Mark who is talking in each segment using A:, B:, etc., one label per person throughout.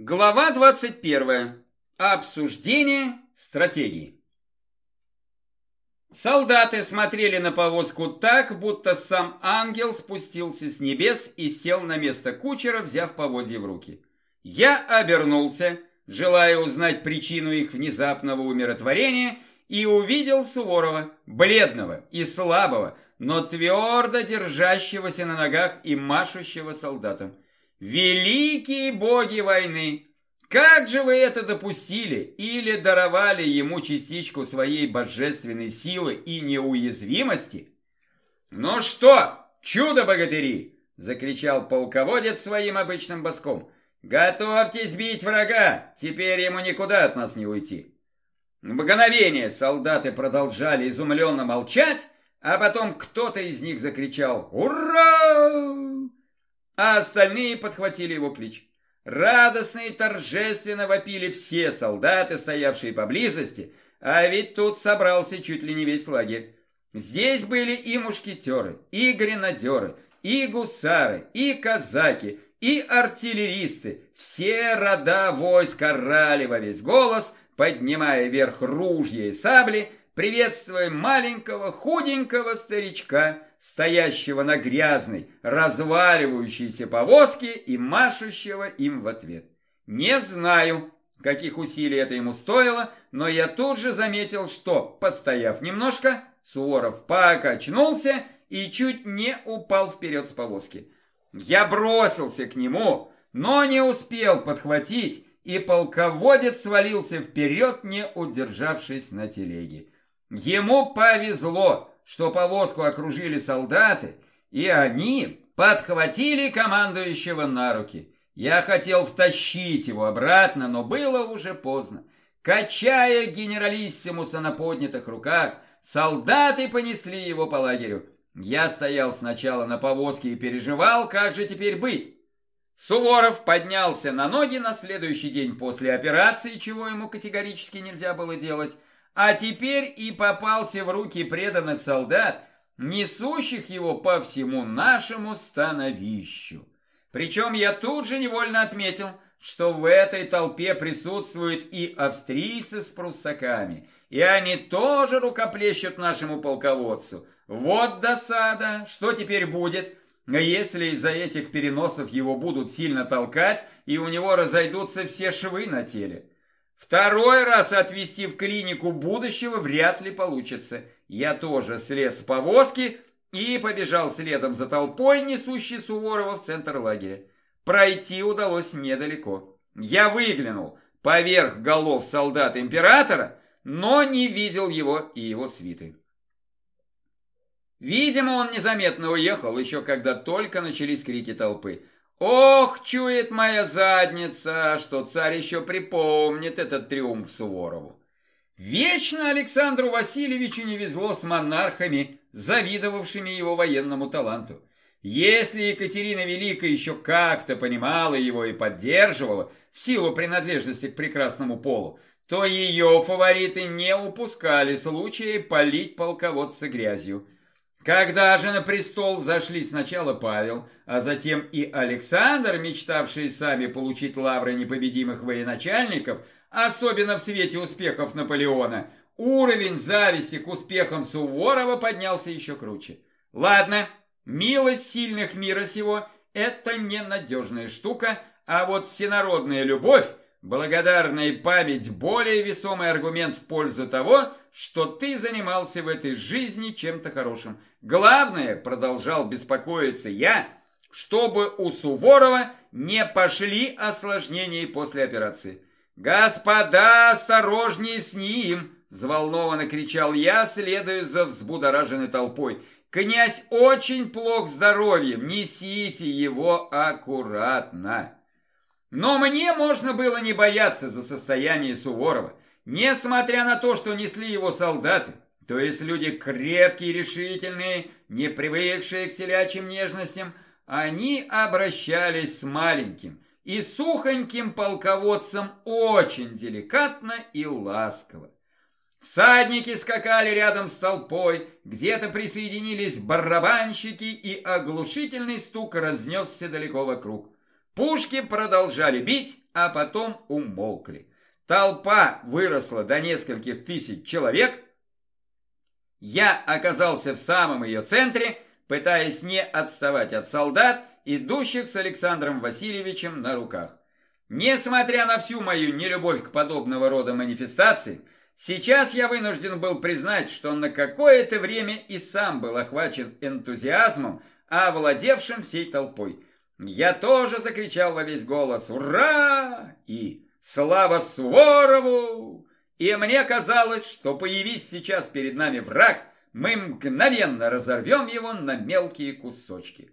A: Глава 21. Обсуждение стратегии. Солдаты смотрели на повозку так, будто сам ангел спустился с небес и сел на место кучера, взяв поводья в руки. Я обернулся, желая узнать причину их внезапного умиротворения, и увидел Суворова, бледного и слабого, но твердо держащегося на ногах и машущего солдатам. Великие боги войны! Как же вы это допустили или даровали ему частичку своей божественной силы и неуязвимости? Ну что, чудо-богатыри! Закричал полководец своим обычным боском. Готовьтесь бить врага, теперь ему никуда от нас не уйти. Мгновение солдаты продолжали изумленно молчать, а потом кто-то из них закричал «Ура!» А остальные подхватили его клич. Радостно и торжественно вопили все солдаты, стоявшие поблизости, а ведь тут собрался чуть ли не весь лагерь. Здесь были и мушкетеры, и гренадеры, и гусары, и казаки, и артиллеристы. Все рода войск орали во весь голос, поднимая вверх ружья и сабли, приветствуя маленького худенького старичка, стоящего на грязной, разваливающейся повозке и машущего им в ответ. Не знаю, каких усилий это ему стоило, но я тут же заметил, что, постояв немножко, Суворов покачнулся и чуть не упал вперед с повозки. Я бросился к нему, но не успел подхватить, и полководец свалился вперед, не удержавшись на телеге. Ему повезло, что повозку окружили солдаты, и они подхватили командующего на руки. Я хотел втащить его обратно, но было уже поздно. Качая генералиссимуса на поднятых руках, солдаты понесли его по лагерю. Я стоял сначала на повозке и переживал, как же теперь быть. Суворов поднялся на ноги на следующий день после операции, чего ему категорически нельзя было делать, а теперь и попался в руки преданных солдат, несущих его по всему нашему становищу. Причем я тут же невольно отметил, что в этой толпе присутствуют и австрийцы с пруссаками, и они тоже рукоплещут нашему полководцу. Вот досада, что теперь будет, если из-за этих переносов его будут сильно толкать, и у него разойдутся все швы на теле. Второй раз отвезти в клинику будущего вряд ли получится. Я тоже слез с повозки и побежал следом за толпой, несущей Суворова в центр лагеря. Пройти удалось недалеко. Я выглянул поверх голов солдат императора, но не видел его и его свиты. Видимо, он незаметно уехал, еще когда только начались крики толпы. Ох, чует моя задница, что царь еще припомнит этот триумф Суворову. Вечно Александру Васильевичу не везло с монархами, завидовавшими его военному таланту. Если Екатерина Великая еще как-то понимала его и поддерживала в силу принадлежности к прекрасному полу, то ее фавориты не упускали случая полить полководца грязью. Когда же на престол зашли сначала Павел, а затем и Александр, мечтавшие сами получить лавры непобедимых военачальников, особенно в свете успехов Наполеона, уровень зависти к успехам Суворова поднялся еще круче. Ладно, милость сильных мира сего – это ненадежная штука, а вот всенародная любовь Благодарная память – более весомый аргумент в пользу того, что ты занимался в этой жизни чем-то хорошим. Главное, продолжал беспокоиться я, чтобы у Суворова не пошли осложнения после операции. «Господа, осторожнее с ним!» – взволнованно кричал я, следуя за взбудораженной толпой. «Князь очень плох здоровьем, несите его аккуратно!» Но мне можно было не бояться за состояние Суворова, несмотря на то, что несли его солдаты, то есть люди крепкие, решительные, не привыкшие к телячьим нежностям, они обращались с маленьким и сухоньким полководцем очень деликатно и ласково. Всадники скакали рядом с толпой, где-то присоединились барабанщики, и оглушительный стук разнесся далеко вокруг. Пушки продолжали бить, а потом умолкли. Толпа выросла до нескольких тысяч человек. Я оказался в самом ее центре, пытаясь не отставать от солдат, идущих с Александром Васильевичем на руках. Несмотря на всю мою нелюбовь к подобного рода манифестациям, сейчас я вынужден был признать, что на какое-то время и сам был охвачен энтузиазмом, овладевшим всей толпой. Я тоже закричал во весь голос «Ура!» и «Слава Суворову!» И мне казалось, что появись сейчас перед нами враг, мы мгновенно разорвем его на мелкие кусочки.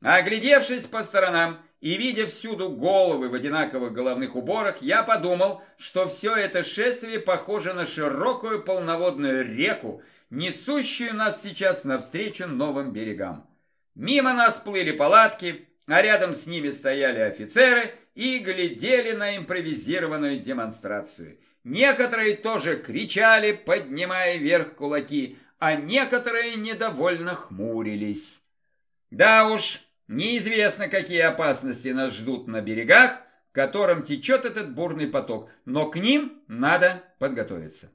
A: Оглядевшись по сторонам и видя всюду головы в одинаковых головных уборах, я подумал, что все это шествие похоже на широкую полноводную реку, несущую нас сейчас навстречу новым берегам. Мимо нас плыли палатки, а рядом с ними стояли офицеры и глядели на импровизированную демонстрацию. Некоторые тоже кричали, поднимая вверх кулаки, а некоторые недовольно хмурились. Да уж, неизвестно, какие опасности нас ждут на берегах, которым течет этот бурный поток, но к ним надо подготовиться.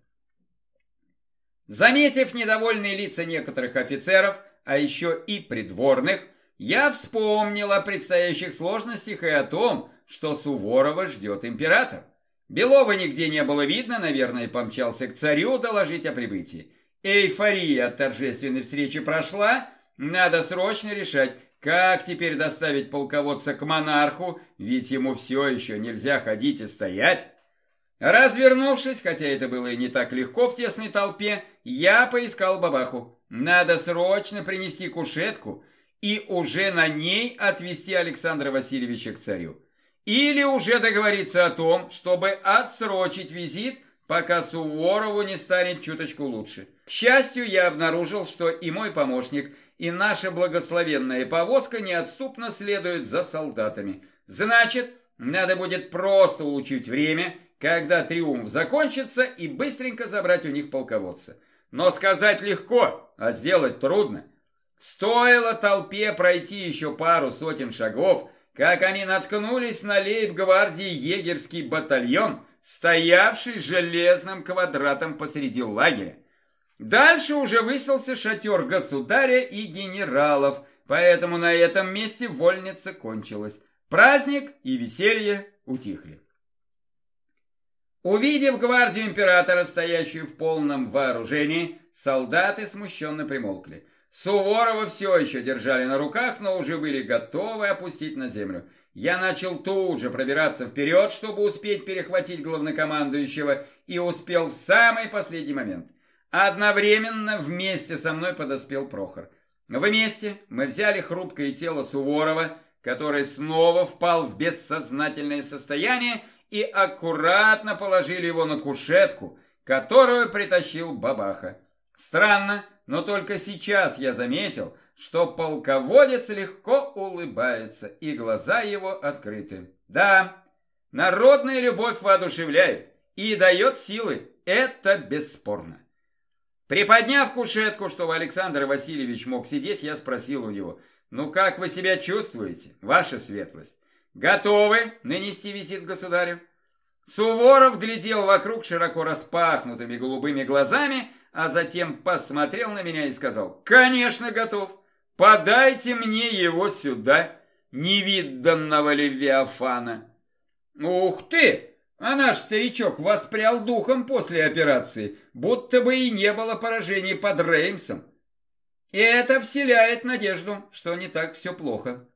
A: Заметив недовольные лица некоторых офицеров, а еще и придворных, я вспомнил о предстоящих сложностях и о том, что Суворова ждет император. Белова нигде не было видно, наверное, помчался к царю доложить о прибытии. Эйфория от торжественной встречи прошла, надо срочно решать, как теперь доставить полководца к монарху, ведь ему все еще нельзя ходить и стоять. Развернувшись, хотя это было и не так легко в тесной толпе, я поискал бабаху. Надо срочно принести кушетку и уже на ней отвезти Александра Васильевича к царю. Или уже договориться о том, чтобы отсрочить визит, пока Суворову не станет чуточку лучше. К счастью, я обнаружил, что и мой помощник, и наша благословенная повозка неотступно следуют за солдатами. Значит, надо будет просто улучшить время, когда триумф закончится, и быстренько забрать у них полководца. Но сказать легко, а сделать трудно. Стоило толпе пройти еще пару сотен шагов, как они наткнулись на лейб-гвардии егерский батальон, стоявший железным квадратом посреди лагеря. Дальше уже выселся шатер государя и генералов, поэтому на этом месте вольница кончилась. Праздник и веселье утихли. Увидев гвардию императора, стоящую в полном вооружении, солдаты смущенно примолкли. Суворова все еще держали на руках, но уже были готовы опустить на землю. Я начал тут же пробираться вперед, чтобы успеть перехватить главнокомандующего, и успел в самый последний момент. Одновременно вместе со мной подоспел Прохор. Вместе мы взяли хрупкое тело Суворова, который снова впал в бессознательное состояние, и аккуратно положили его на кушетку, которую притащил Бабаха. Странно, но только сейчас я заметил, что полководец легко улыбается, и глаза его открыты. Да, народная любовь воодушевляет и дает силы, это бесспорно. Приподняв кушетку, чтобы Александр Васильевич мог сидеть, я спросил у него, «Ну как вы себя чувствуете, ваша светлость? Готовы нанести визит государю?» Суворов глядел вокруг широко распахнутыми голубыми глазами, а затем посмотрел на меня и сказал, «Конечно, готов. Подайте мне его сюда, невиданного Левиафана». «Ух ты! А наш старичок воспрял духом после операции, будто бы и не было поражений под Реймсом. И это вселяет надежду, что не так все плохо».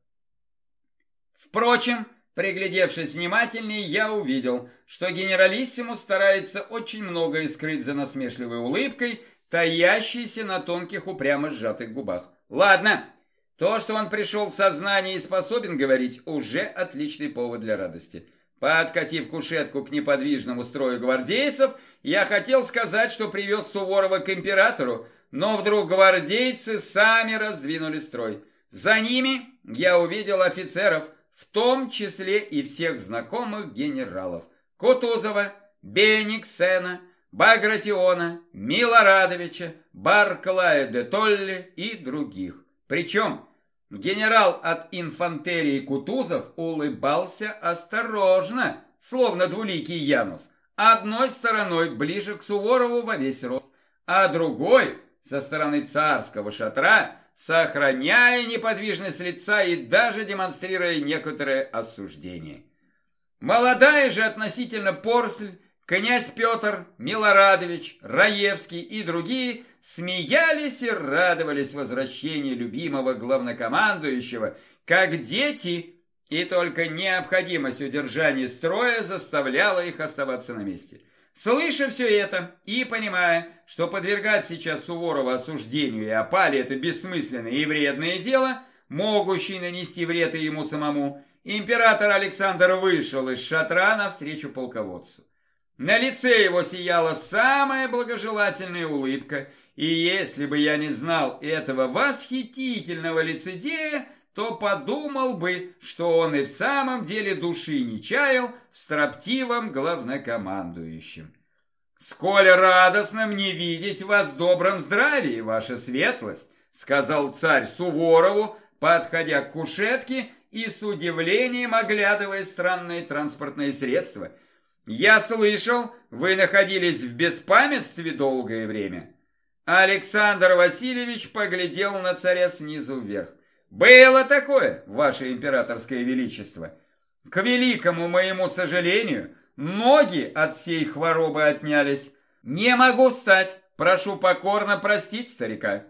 A: Впрочем, Приглядевшись внимательнее, я увидел, что генералиссимус старается очень многое скрыть за насмешливой улыбкой, таящейся на тонких упрямо сжатых губах. Ладно, то, что он пришел в сознание и способен говорить, уже отличный повод для радости. Подкатив кушетку к неподвижному строю гвардейцев, я хотел сказать, что привез Суворова к императору, но вдруг гвардейцы сами раздвинули строй. За ними я увидел офицеров, в том числе и всех знакомых генералов Кутузова, Бениксена, Багратиона, Милорадовича, Барклая де Толли и других. Причем Генерал от инфантерии Кутузов улыбался осторожно, словно двуликий Янус, одной стороной ближе к Суворову во весь рост, а другой, со стороны царского шатра, сохраняя неподвижность лица и даже демонстрируя некоторое осуждение. Молодая же относительно Порсль, князь Петр, Милорадович, Раевский и другие смеялись и радовались возвращению любимого главнокомандующего, как дети, и только необходимость удержания строя заставляла их оставаться на месте. Слыша все это и понимая, что подвергать сейчас Суворова осуждению и опале это бессмысленное и вредное дело, могущее нанести вред и ему самому, император Александр вышел из шатра навстречу полководцу. На лице его сияла самая благожелательная улыбка, и если бы я не знал этого восхитительного лицедея, то подумал бы, что он и в самом деле души не чаял в строптивом главнокомандующем. «Сколь радостно мне видеть вас в добром здравии, ваша светлость», сказал царь Суворову, подходя к кушетке и с удивлением оглядывая странные транспортные средства. «Я слышал, вы находились в беспамятстве долгое время». Александр Васильевич поглядел на царя снизу вверх. Было такое, ваше императорское величество. К великому моему сожалению, ноги от всей хворобы отнялись. Не могу встать, прошу покорно простить старика.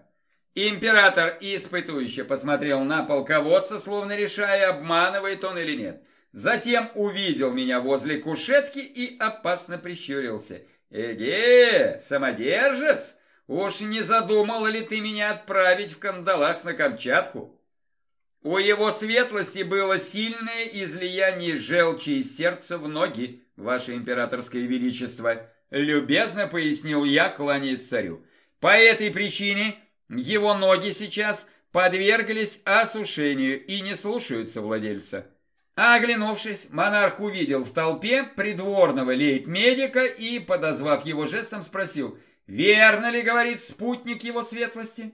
A: Император испытующе посмотрел на полководца, словно решая, обманывает он или нет. Затем увидел меня возле кушетки и опасно прищурился. «Эге, самодержец, уж не задумал ли ты меня отправить в кандалах на Камчатку?» У его светлости было сильное излияние желчи из сердца в ноги, ваше императорское величество, любезно пояснил я, кланяясь царю. По этой причине его ноги сейчас подверглись осушению и не слушаются владельца. А оглянувшись, монарх увидел в толпе придворного лейб-медика и, подозвав его жестом, спросил, «Верно ли, — говорит спутник его светлости?»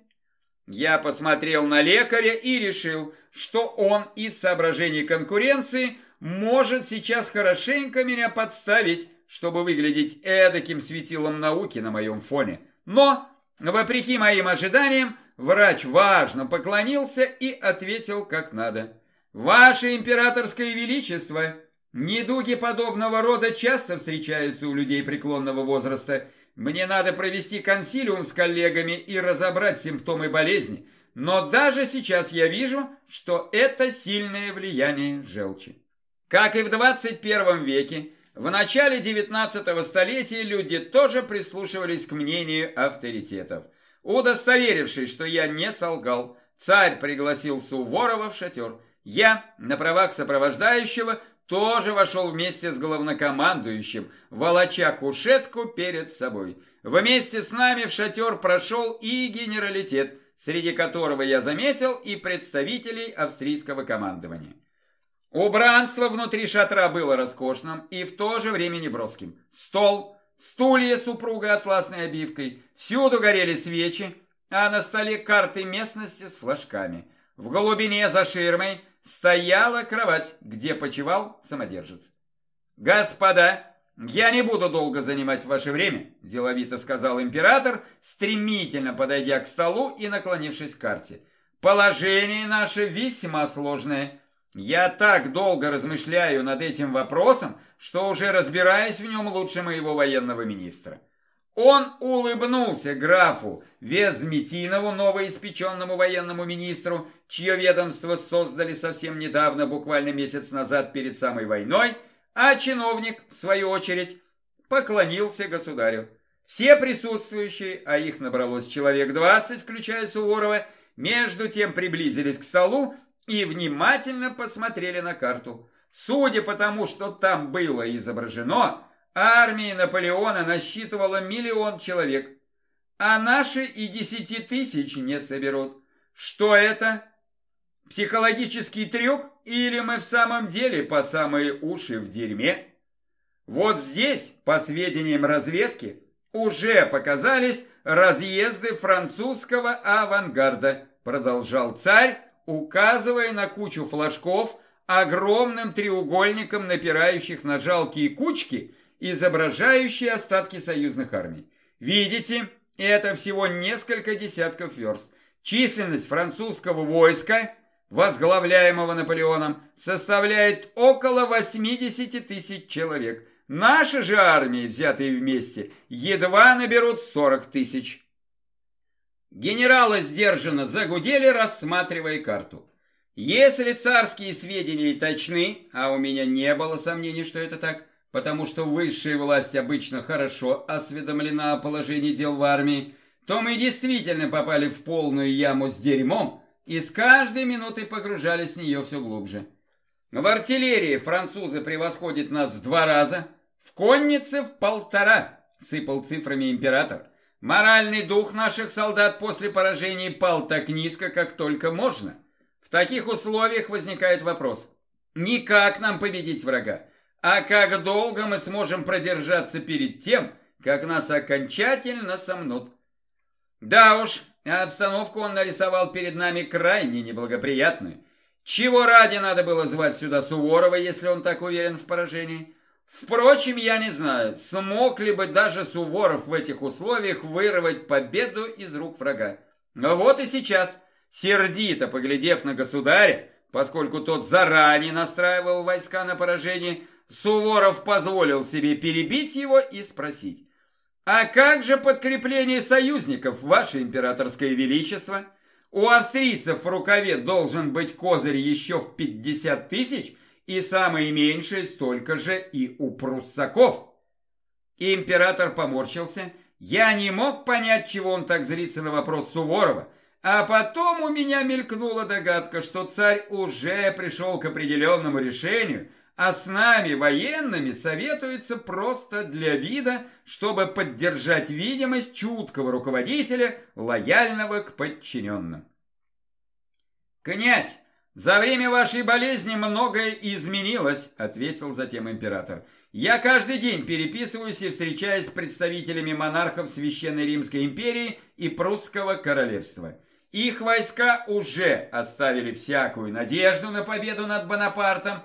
A: Я посмотрел на лекаря и решил, что он из соображений конкуренции может сейчас хорошенько меня подставить, чтобы выглядеть эдаким светилом науки на моем фоне. Но, вопреки моим ожиданиям, врач важно поклонился и ответил как надо. «Ваше императорское величество, недуги подобного рода часто встречаются у людей преклонного возраста – мне надо провести консилиум с коллегами и разобрать симптомы болезни, но даже сейчас я вижу, что это сильное влияние желчи. Как и в 21 веке, в начале 19 столетия люди тоже прислушивались к мнению авторитетов. Удостоверившись, что я не солгал, царь пригласил Суворова в шатер. Я, на правах сопровождающего, тоже вошел вместе с главнокомандующим, волоча кушетку перед собой. Вместе с нами в шатер прошел и генералитет, среди которого я заметил и представителей австрийского командования. Убранство внутри шатра было роскошным и в то же время неброским. Стол, стулья с упругой атласной обивкой, всюду горели свечи, а на столе карты местности с флажками. В глубине за ширмой стояла кровать, где почевал самодержец. «Господа, я не буду долго занимать ваше время», – деловито сказал император, стремительно подойдя к столу и наклонившись к карте. «Положение наше весьма сложное. Я так долго размышляю над этим вопросом, что уже разбираюсь в нем лучше моего военного министра». Он улыбнулся графу Везметинову, новоиспеченному военному министру, чье ведомство создали совсем недавно, буквально месяц назад перед самой войной, а чиновник, в свою очередь, поклонился государю. Все присутствующие, а их набралось человек двадцать, включая Суворова, между тем приблизились к столу и внимательно посмотрели на карту. Судя по тому, что там было изображено, Армия Наполеона насчитывала миллион человек, а наши и десяти тысяч не соберут. Что это? Психологический трюк или мы в самом деле по самые уши в дерьме? Вот здесь, по сведениям разведки, уже показались разъезды французского авангарда, продолжал царь, указывая на кучу флажков огромным треугольником напирающих на жалкие кучки, изображающие остатки союзных армий. Видите, это всего несколько десятков верст. Численность французского войска, возглавляемого Наполеоном, составляет около 80 тысяч человек. Наши же армии, взятые вместе, едва наберут 40 тысяч. Генералы сдержанно загудели, рассматривая карту. Если царские сведения точны, а у меня не было сомнений, что это так, потому что высшая власть обычно хорошо осведомлена о положении дел в армии, то мы действительно попали в полную яму с дерьмом и с каждой минутой погружались в нее все глубже. В артиллерии французы превосходят нас в два раза, в коннице в полтора, сыпал цифрами император. Моральный дух наших солдат после поражений пал так низко, как только можно. В таких условиях возникает вопрос. Не как нам победить врага, а как долго мы сможем продержаться перед тем, как нас окончательно сомнут. Да уж, обстановку он нарисовал перед нами крайне неблагоприятную. Чего ради надо было звать сюда Суворова, если он так уверен в поражении? Впрочем, я не знаю, смог ли бы даже Суворов в этих условиях вырвать победу из рук врага. Но вот и сейчас, сердито поглядев на государя, поскольку тот заранее настраивал войска на поражение, Суворов позволил себе перебить его и спросить. «А как же подкрепление союзников, ваше императорское величество? У австрийцев в рукаве должен быть козырь еще в пятьдесят тысяч, и самое меньшее столько же и у пруссаков. Император поморщился. Я не мог понять, чего он так зрится на вопрос Суворова, а потом у меня мелькнула догадка, что царь уже пришел к определенному решению, а с нами, военными, советуется просто для вида, чтобы поддержать видимость чуткого руководителя, лояльного к подчиненным. «Князь, «За время вашей болезни многое изменилось», – ответил затем император. «Я каждый день переписываюсь и встречаюсь с представителями монархов Священной Римской империи и Прусского королевства. Их войска уже оставили всякую надежду на победу над Бонапартом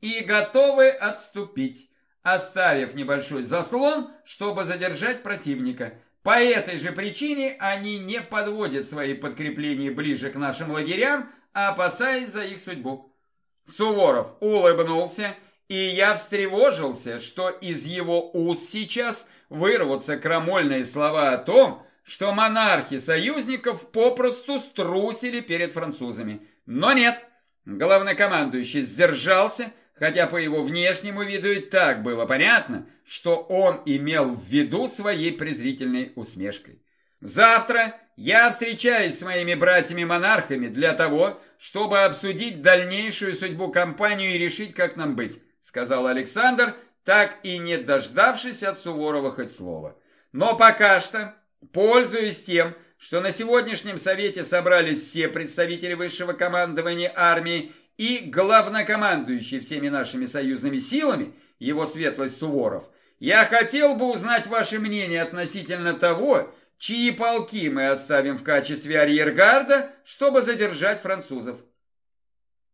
A: и готовы отступить, оставив небольшой заслон, чтобы задержать противника. По этой же причине они не подводят свои подкрепления ближе к нашим лагерям, опасаясь за их судьбу. Суворов улыбнулся, и я встревожился, что из его уст сейчас вырвутся крамольные слова о том, что монархи союзников попросту струсили перед французами. Но нет, главнокомандующий сдержался, хотя по его внешнему виду и так было понятно, что он имел в виду своей презрительной усмешкой. Завтра я встречаюсь с моими братьями-монархами для того, чтобы обсудить дальнейшую судьбу компании и решить, как нам быть, сказал Александр, так и не дождавшись от Суворова хоть слова. Но пока что, пользуясь тем, что на сегодняшнем совете собрались все представители высшего командования армии и главнокомандующий всеми нашими союзными силами, его светлость Суворов, я хотел бы узнать ваше мнение относительно того, чьи полки мы оставим в качестве арьергарда, чтобы задержать французов.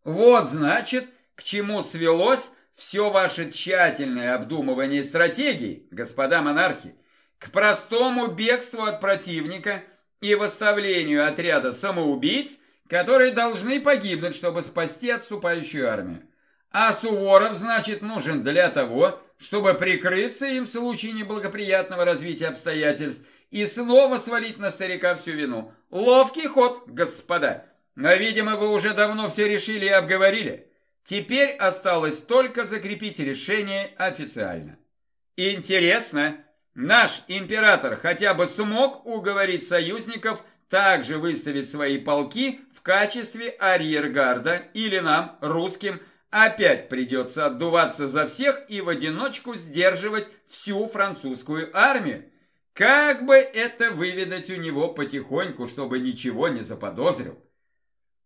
A: Вот, значит, к чему свелось все ваше тщательное обдумывание стратегии, господа монархи, к простому бегству от противника и выставлению отряда самоубийц, которые должны погибнуть, чтобы спасти отступающую армию. А Суворов, значит, нужен для того, чтобы прикрыться им в случае неблагоприятного развития обстоятельств и снова свалить на старика всю вину. Ловкий ход, господа. Но, видимо, вы уже давно все решили и обговорили. Теперь осталось только закрепить решение официально. Интересно, наш император хотя бы смог уговорить союзников также выставить свои полки в качестве арьергарда или нам, русским, опять придется отдуваться за всех и в одиночку сдерживать всю французскую армию? Как бы это выведать у него потихоньку, чтобы ничего не заподозрил?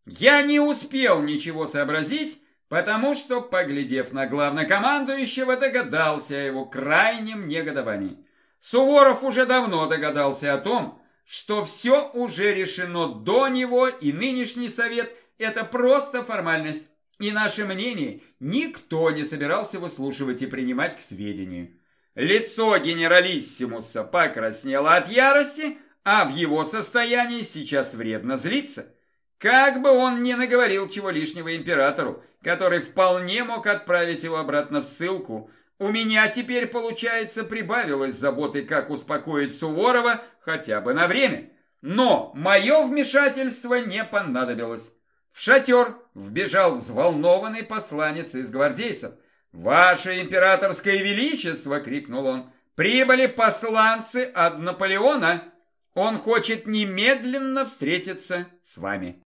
A: Я не успел ничего сообразить, потому что, поглядев на главнокомандующего, догадался о его крайнем негодовании. Суворов уже давно догадался о том, что все уже решено до него, и нынешний совет это просто формальность, и наше мнение никто не собирался выслушивать и принимать к сведению. Лицо генералиссимуса покраснело от ярости, а в его состоянии сейчас вредно злиться. Как бы он ни наговорил чего лишнего императору, который вполне мог отправить его обратно в ссылку, у меня теперь, получается, прибавилось заботы, как успокоить Суворова хотя бы на время. Но мое вмешательство не понадобилось. В шатер вбежал взволнованный посланец из гвардейцев. «Ваше императорское величество!» — крикнул он. «Прибыли посланцы от Наполеона! Он хочет немедленно встретиться с вами!»